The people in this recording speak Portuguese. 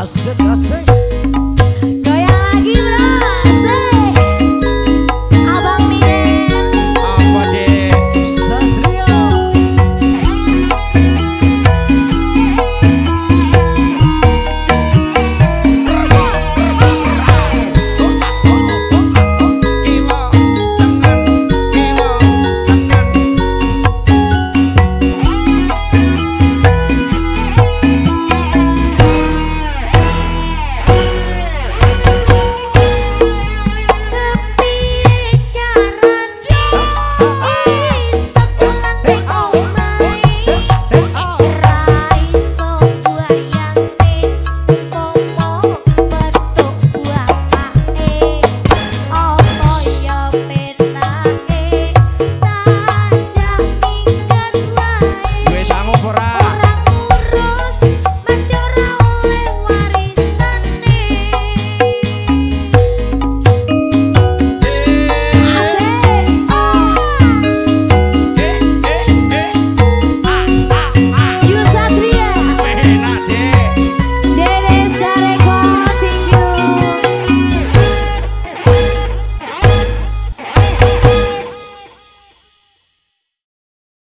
Aceita, tá aceita.